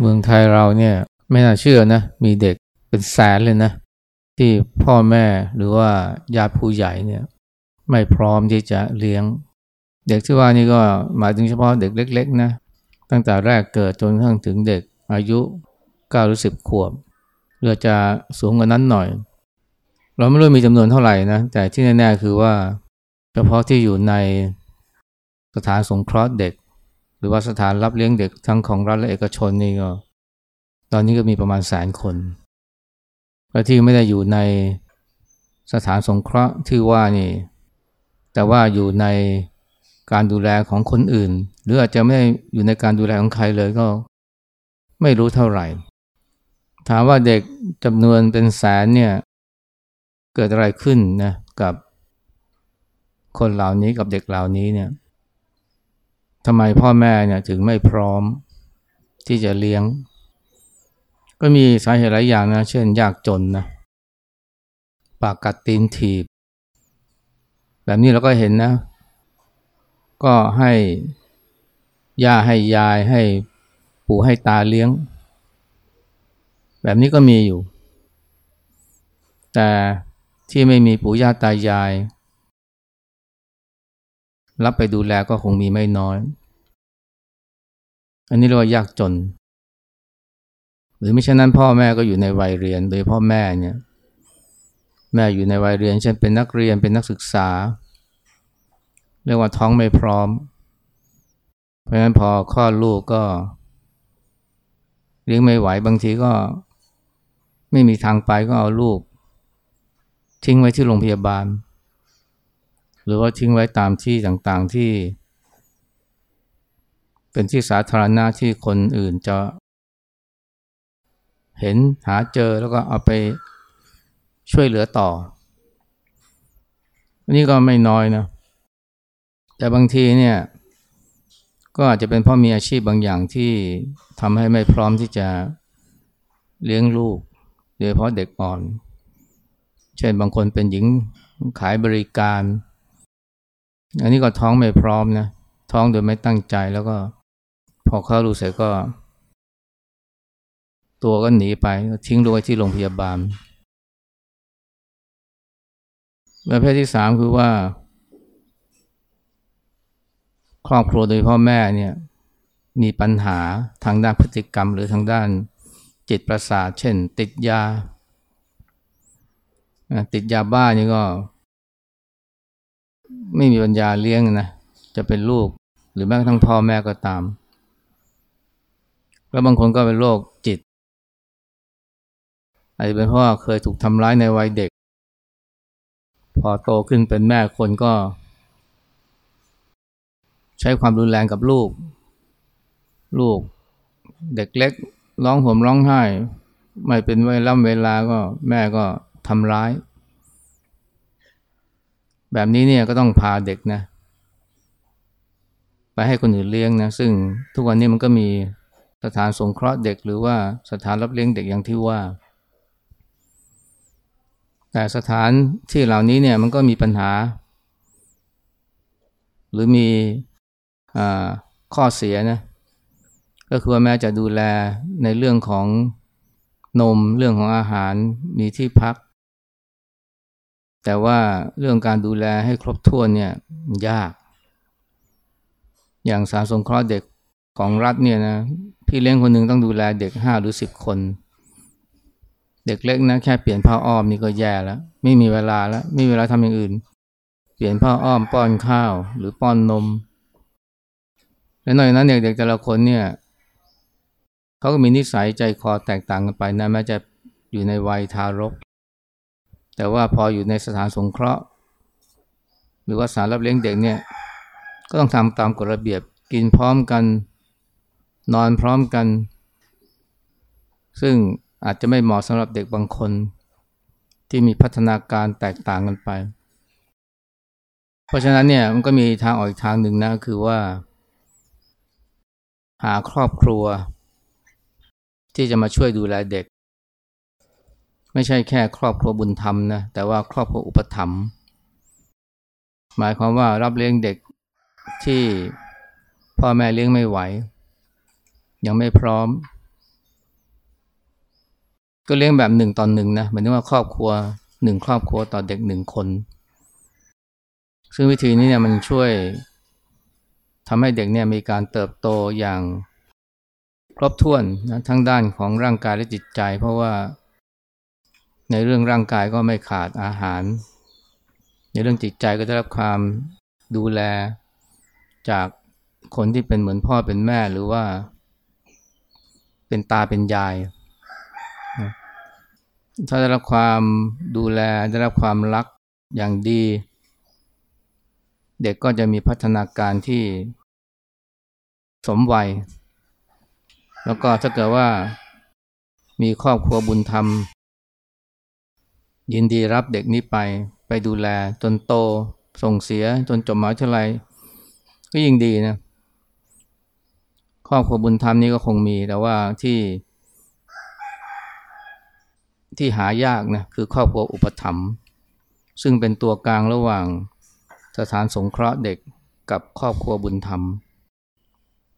เมืองไทยเราเนี่ยไม่น่าเชื่อนะ มีเด็กเป็นแสนเลยนะ ที่พ่อแม่หรือว่าญาติผู้ใหญ่เนี่ย ไม่พร้อมที่จะเลี้ยง เด็กที่ว่านี่ก็หมายถึงเฉพาะเด็กเล็ก ๆ นะ ตั้งแต่แรกเกิดจนกระทั่งถึงเด็กอายุ9หรือ10 ขวบหรือจะสูงกว่านั้นหน่อย เราไม่รู้มีจำนวนเท่าไหร่นะ แต่ที่แน่ๆคือว่า เฉพาะที่อยู่ในสถานสงเคราะห์เด็ก หรือว่าสถานรับเลี้ยงเด็กทั้งของรัฐและเอกชนนี่ก็ ตอนนี้ก็มีประมาณแสนคนและที่ไม่ได้อยู่ในสถานสงเคราะห์ที่ว่านี่ แต่ว่าอยู่ในการดูแลของคนอื่น หรืออาจจะไม่อยู่ในการดูแลของใครเลยก็ ไม่รู้เท่าไหร่ ถามว่าเด็กจำนวนเป็นแสนเนี่ย เกิดอะไรขึ้นนะกับคนเหล่านี้กับเด็กเหล่านี้เนี่ย ทำไมพ่อแม่เนี่ยถึงไม่พร้อมที่จะเลี้ยง ก็มีสาเหตุหลายอย่างนะ เช่น ยากจนนะ ปากกัดตีนถีบ แบบนี้เราก็เห็นนะ ก็ให้ย่าให้ยายให้ปู่ให้ตาเลี้ยง แบบนี้ก็มีอยู่ แต่ที่ไม่มีปู่ย่าตายาย รับไปดูแลก็คงมีไม่น้อย อันนี้เรียกว่ายากจน หรือไม่เช่นนั้นพ่อแม่ก็อยู่ในวัยเรียน โดยพ่อแม่เนี่ย แม่อยู่ในวัยเรียน เช่นเป็นนักเรียนเป็นนักศึกษา เรียกว่าท้องไม่พร้อม เพราะฉะนั้นพอคลอดลูกก็เลี้ยงไม่ไหวบางทีก็ไม่มีทางไปก็เอาลูก ทิ้งไว้ที่โรงพยาบาล หรือว่าทิ้งไว้ตามที่ต่างๆที่ เป็นที่สาธารณะที่คนอื่นจะ เห็นหาเจอแล้วก็เอาไปช่วยเหลือต่อนนี้ก็ไม่น้อยนะ แต่บางทีเนี่ย ก็อาจจะเป็นเพราะมีอาชีพบางอย่างที่ทำให้ไม่พร้อมที่จะเลี้ยงลูกโดยเฉพาะเด็กอ่อน เช่นบางคนเป็นหญิงขายบริการ อันนี้ก็ท้องไม่พร้อมนะ ท้องโดยไม่ตั้งใจแล้วก็ พอเข้ารู้เสร็จก็ ตัวก็หนีไปทิ้งลูกไว้ที่โรงพยาบาลประเภทที่สามคือว่า ครอบครัวโดยพ่อแม่เนี่ย มีปัญหาทางด้านพฤติกรรม หรือทางด้านจิตประสาท เช่น ติดยา ติดยาบ้านี่ก็ ไม่มีปัญญาเลี้ยงนะจะเป็นลูกหรือแม้กระทั่งพ่อแม่ก็ตาม แล้วบางคนก็เป็นโรคจิตอาจจะเป็นเพราะว่าเคยถูกทำร้ายในวัยเด็ก พอโตขึ้นเป็นแม่คนก็ ใช้ความรุนแรงกับลูก ลูกเด็กเล็ก ร้องห่มร้องไห้ ไม่เป็นเวลาเวลาก็แม่ก็ทำร้าย แบบนี้เนี่ยก็ต้องพาเด็กนะ ไปให้คนอื่นเลี้ยงนะ ซึ่งทุกวันนี้มันก็มีสถานสงเคราะห์เด็กหรือว่าสถานรับเลี้ยงเด็กอย่างที่ว่า แต่สถานที่เหล่านี้เนี่ยมันก็มีปัญหา หรือมีข้อเสียนะ ก็คือว่าแม้จะดูแลในเรื่องของนมเรื่องของอาหารมีที่พัก แต่ว่าเรื่องการดูแลให้ครบถ้วนเนี่ยยาก อย่างสารสงเคราะห์เด็กของรัฐเนี่ยนะพี่เลี้ยงคนหนึ่งต้องดูแลเด็กห้าหรือสิบคน เด็กเล็กนะแค่เปลี่ยนผ้าอ้อมนี่ก็แย่แล้ว ไม่มีเวลาแล้ว ไม่มีเวลาทำอย่างอื่น เปลี่ยนผ้าอ้อมป้อนข้าวหรือป้อนนม และนอกจากนั้นเด็กๆแต่ละคนเนี่ยเขาก็มีนิสัยใจคอแตกต่างกันไปนะแม้จะอยู่ในวัยทารก แต่ว่าพออยู่ในสถานสงเคราะห์ หรือว่าสถารรับเลี้ยงเด็กเนี่ยก็ต้องทำตามกฎระเบียบกินพร้อมกันนอนพร้อมกัน ซึ่งอาจจะไม่เหมาะสำหรับเด็กบางคน ที่มีพัฒนาการแตกต่างกันไป เพราะฉะนั้นเนี่ยมันก็มีทางออกอีกทางหนึ่งนะคือว่า หาครอบครัว ที่จะมาช่วยดูแลเด็ก ไม่ใช่แค่ครอบครัวบุญธรรมนะแต่ว่าครอบครัวอุปถัมภ์หมายความว่ารับเลี้ยงเด็กที่พ่อแม่เลี้ยงไม่ไหว ยังไม่พร้อม ก็เลี้ยงแบบหนึ่งต่อหนึ่งนะหมายถึงว่าครอบครัวหนึ่งครอบครัวต่อเด็กหนึ่งคน ซึ่งวิธีนี้เนี่ยมันช่วยทำให้เด็กเนี่ยมีการเติบโตอย่างครบถ้วนนะทั้งด้านของร่างกายและจิตใจ เพราะว่า ในเรื่องร่างกายก็ไม่ขาดอาหาร ในเรื่องจิตใจก็ได้รับความดูแลจากคนที่เป็นเหมือนพ่อเป็นแม่หรือว่า เป็นตาเป็นยาย ถ้าได้รับความดูแลได้รับความรักอย่างดี เด็กก็จะมีพัฒนาการที่สมวัย แล้วก็ถ้าเกิดว่ามีครอบครัวบุญธรรม ยินดีรับเด็กนี้ไปไปดูแลจนโต ส่งเสียจนจบมหาวิทยาลัยก็ยิ่งดีนะครอบครัวบุญธรรมนี่ก็คงมีแต่ว่าที่ที่หายากนะคือครอบครัวอุปถัมภ์ซึ่งเป็นตัวกลางระหว่างสถานสงเคราะห์เด็กกับครอบครัวบุญธรรม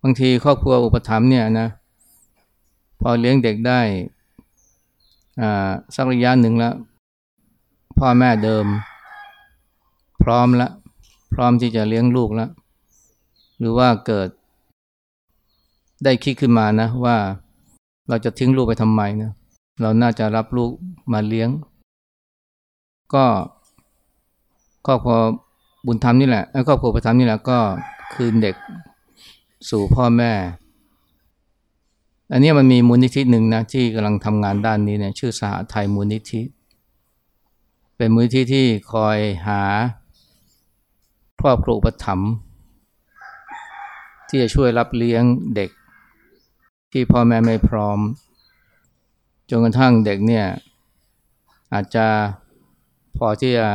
บางทีครอบครัวอุปถัมภ์เนี่ยนะพอเลี้ยงเด็กได้สักระยะหนึ่งแล้ว พ่อแม่เดิม พร้อมแล้วพร้อมที่จะเลี้ยงลูกแล้วหรือว่าเกิด ได้คิดขึ้นมานะ ว่าเราจะทิ้งลูกไปทำไมนะเราน่าจะรับลูกมาเลี้ยง ก็ครอบครัวบุญธรรมนี่แหละครอบครัวประธรรมนี่แหละก็คืนเด็กสู่พ่อแม่ อันนี้มันมีมูลนิธิหนึ่งนะที่กำลังทำงานด้านนี้เนี่ยชื่อสหไทยมูลนิธิเป็นมูลนิธิที่คอยหาครอบครัวประถมที่จะช่วยรับเลี้ยงเด็ก ที่พ่อแม่ไม่พร้อม จนกระทั่งเด็กเนี่ยอาจจะพอที่จะ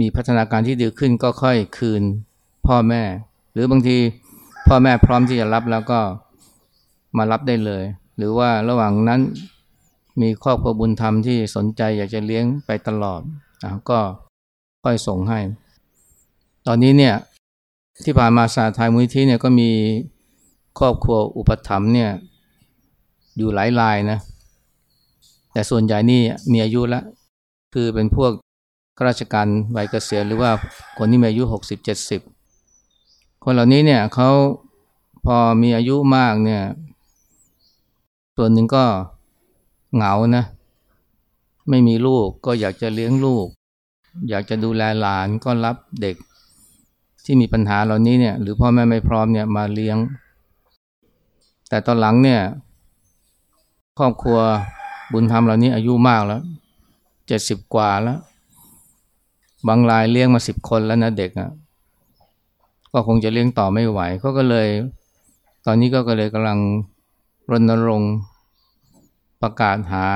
มีพัฒนาการที่ดีขึ้นก็ค่อยคืนพ่อแม่ หรือบางทีพ่อแม่พร้อมที่จะรับแล้วก็มารับได้เลย หรือว่าระหว่างนั้น มีครอบครัวบุญธรรมที่สนใจอยากจะเลี้ยงไปตลอดอก็ค่อยส่งให้ ตอนนี้เนี่ยที่ผ่านมาสาทายมุที่เนี่ยก็มีครอบครัวอุปถัมภ์เนี่ยอยู่หลายรายนะ แต่ส่วนใหญ่นี่มีอายุแล้วคือเป็นพวกข้าราชการวัยเกษียณหรือว่าคนที่มีอายุหกสิบเจ็ดสิบคนเหล่านี้เนี่ยเขาพอมีอายุมากเนี่ยส่วนหนึ่งก็ เหงานะ ไม่มีลูกก็อยากจะเลี้ยงลูก อยากจะดูแลหลานก็รับเด็ก ที่มีปัญหาเหล่านี้เนี่ย หรือพ่อแม่ไม่พร้อมเนี่ยมาเลี้ยง แต่ตอนหลังเนี่ย ครอบครัวบุญธรรมเหล่านี้อายุมากแล้วเจ็ดสิบกว่าแล้ว บางรายเลี้ยงมาสิบคนแล้วนะเด็กอะ่ะก็คงจะเลี้ยงต่อไม่ไหวเขาก็เลย ตอนนี้ก็เลยกำลังรณรงค์ ประกาศหา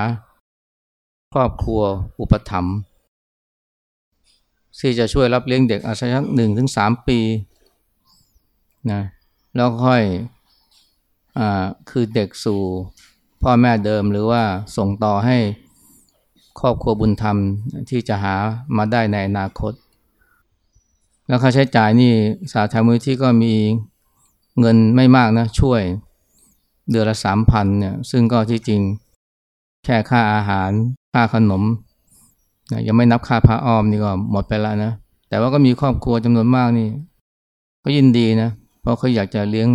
ครอบครัวอุปถัมภ์ที่จะช่วยรับเลี้ยงเด็กอายุหนึ่งถึงสามปีนะแล้วค่อยคือเด็กสู่พ่อแม่เดิมหรือว่าส่งต่อให้ครอบครัวบุญธรรมที่จะหามาได้ในอนาคต แล้วค่าใช้จ่ายนี่สาธารณมูลที่ก็มีเงินไม่มากนะช่วยเดือนละสามพันเนี่ยซึ่งก็ที่จริง แค่ค่าอาหาร ค่าขนมนะยังไม่นับค่าพระอ้อมนี่ก็หมดไปแล้วนะ แต่ว่าก็มีครอบครัวจำนวนมากนี่ก็ยินดีนะ เพราะเขาอยากจะเลี้ยง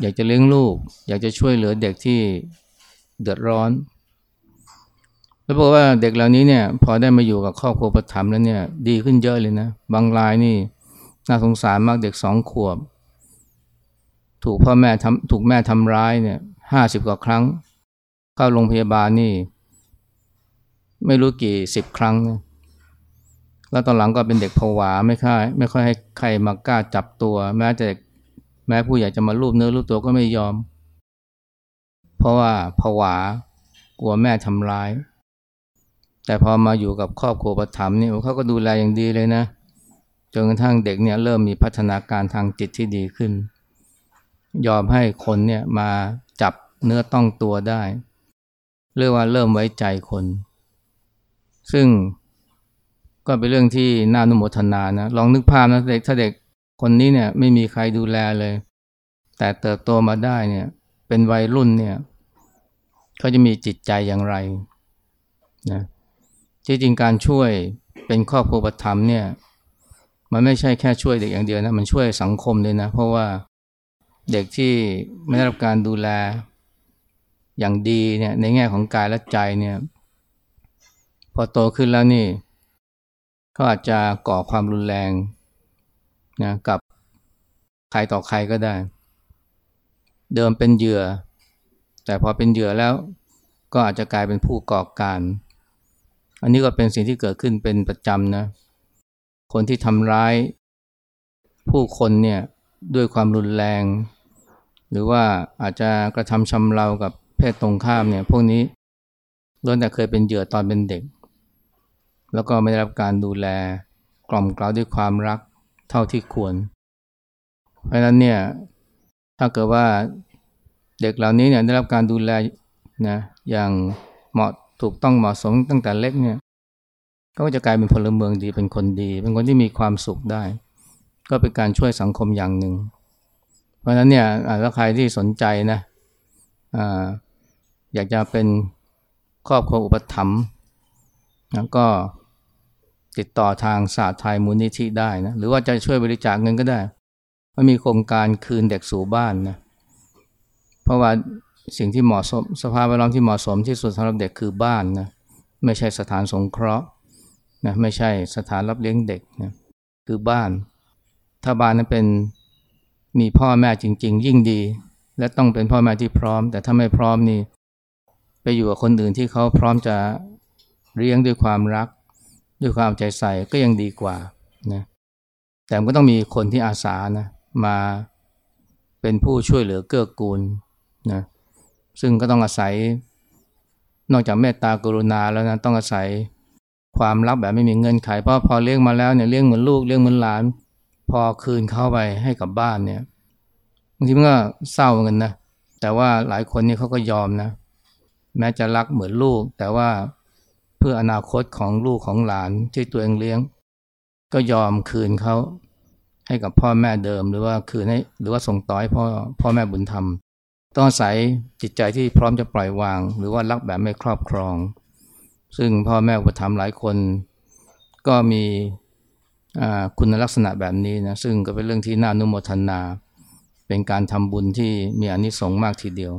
อยากจะเลี้ยงลูก อยากจะช่วยเหลือเด็กที่เดือดร้อน แล้วบอกว่าเด็กเหล่านี้เนี่ย พอได้มาอยู่กับครอบครัวประถมแล้วเนี่ย ดีขึ้นเยอะเลยนะ บางรายนี่น่าสงสารมากเด็กสองขวบ ถูกพ่อแม่ทำถูกแม่ทำร้ายเนี่ยห้าสิบกว่าครั้ง เข้าโรงพยาบาลนี่ ไม่รู้กี่สิบครั้งนะแล้วตอนหลังก็เป็นเด็กผวาไม่ค่อยไม่ค่อยให้ใครมากล้าจับตัว แม้แต่แม้ผู้ใหญ่จะมาลูบเนื้อลูบตัวก็ไม่ยอม เพราะว่าผวากลัวแม่ทำร้าย แต่พอมาอยู่กับครอบครัวประถมนี่เขาก็ดูแลอย่างดีเลยนะจนกระทั่งเด็กเนี่ยเริ่มมีพัฒนาการทางจิตที่ดีขึ้น ยอมให้คนเนี่ยมาจับเนื้อต้องตัวได้ เรียกว่าเริ่มไว้ใจคน ซึ่งก็เป็นเรื่องที่น่านุโมทนานะลองนึกภาพนะเด็กถ้าเด็กคนนี้เนี่ยไม่มีใครดูแลเลย แต่เติบโตมาได้เนี่ย เป็นวัยรุ่นเนี่ยเขาจะมีจิตใจอย่างไรนะที่จริงการช่วยเป็นครอบครัวปธรรมเนี่ยมันไม่ใช่แค่ช่วยเด็กอย่างเดียวนะมันช่วยสังคมเลยนะ เพราะว่าเด็กที่ไม่ได้รับการดูแล อย่างดีเนี่ยในแง่ของกายและใจเนี่ยพอโตขึ้นแล้วนี่เขาอาจจะก่อความรุนแรงนะกับใครต่อใครก็ได้ เดิมเป็นเหยื่อ แต่พอเป็นเหยื่อแล้วก็อาจจะกลายเป็นผู้ก่อการ อันนี้ก็เป็นสิ่งที่เกิดขึ้นเป็นประจำนะคนที่ทำร้ายผู้คนเนี่ยด้วยความรุนแรง หรือว่าอาจจะกระทำชำเรากับ เพศตรงข้ามเนี่ยพวกนี้ล้วนแต่เคยเป็นเหยื่อตอนเป็นเด็ก แล้วก็ไม่ได้รับการดูแลกล่อมกล่าวด้วยความรักเท่าที่ควร เพราะฉะนั้นเนี่ยถ้าเกิดว่าเด็กเหล่านี้เนี่ยได้รับการดูแลนะอย่างเหมาะถูกต้องเหมาะสมตั้งแต่เล็กเนี่ยก็จะกลายเป็นพลเมืองดีเป็นคนดี เป็นคนที่มีความสุขได้ ก็เป็นการช่วยสังคมอย่างหนึ่ง เพราะฉะนั้นเนี่ยถ้าใครที่สนใจนะ อยากจะเป็นครอบครัวอุปถัมภ์นะก็ติดต่อทางศาสตร์ไทยมูลนิธิได้นะหรือว่าจะช่วยบริจาคเงินก็ได้มันมีโครงการคืนเด็กสู่บ้านนะเพราะว่าสิ่งที่เหมาะสมสภาพแวดล้อมที่เหมาะสมที่สุดสำหรับเด็กคือบ้านนะไม่ใช่สถานสงเคราะห์นะไม่ใช่สถานรับเลี้ยงเด็กนะคือบ้าน ถ้าบ้านนั้นเป็นมีพ่อแม่จริง ๆ ยิ่งดี และต้องเป็นพ่อแม่ที่พร้อม แต่ถ้าไม่พร้อมนี่ ไปอยู่กับคนอื่นที่เขาพร้อมจะเลี้ยงด้วยความรัก ด้วยความใจใส่ก็ยังดีกว่านะแต่ก็ต้องมีคนที่อาสานะมาเป็นผู้ช่วยเหลือเกื้อกูลนะซึ่งก็ต้องอาศัยนอกจากเมตตากรุณาแล้วนะต้องอาศัยความรักแบบไม่มีเงินไขเพราะพอเลี้ยงมาแล้วเนี่ยเลี้ยงเหมือนลูกเลี้ยงเหมือนหลาน พอคืนเข้าไปให้กับบ้านเนี่ยบางทีมันก็เศร้าเหมือนกันนะแต่ว่าหลายคนนี่เขาก็ยอมนะ แม้จะรักเหมือนลูก แต่ว่าเพื่ออนาคตของลูกของหลานที่ตัวเองเลี้ยง ก็ยอมคืนเขาให้กับพ่อแม่เดิมหรือว่าคืนให้หรือว่าส่งต่อให้พ่อพ่อแม่บุญธรรม ต้องอาศัยจิตใจที่พร้อมจะปล่อยวาง หรือว่ารักแบบไม่ครอบครอง ซึ่งพ่อแม่อุปถัมภ์หลายคน ก็มีคุณลักษณะแบบนี้นะซึ่งก็เป็นเรื่องที่น่านุโมทนา เป็นการทำบุญที่มีอนิสงส์มากทีเดียว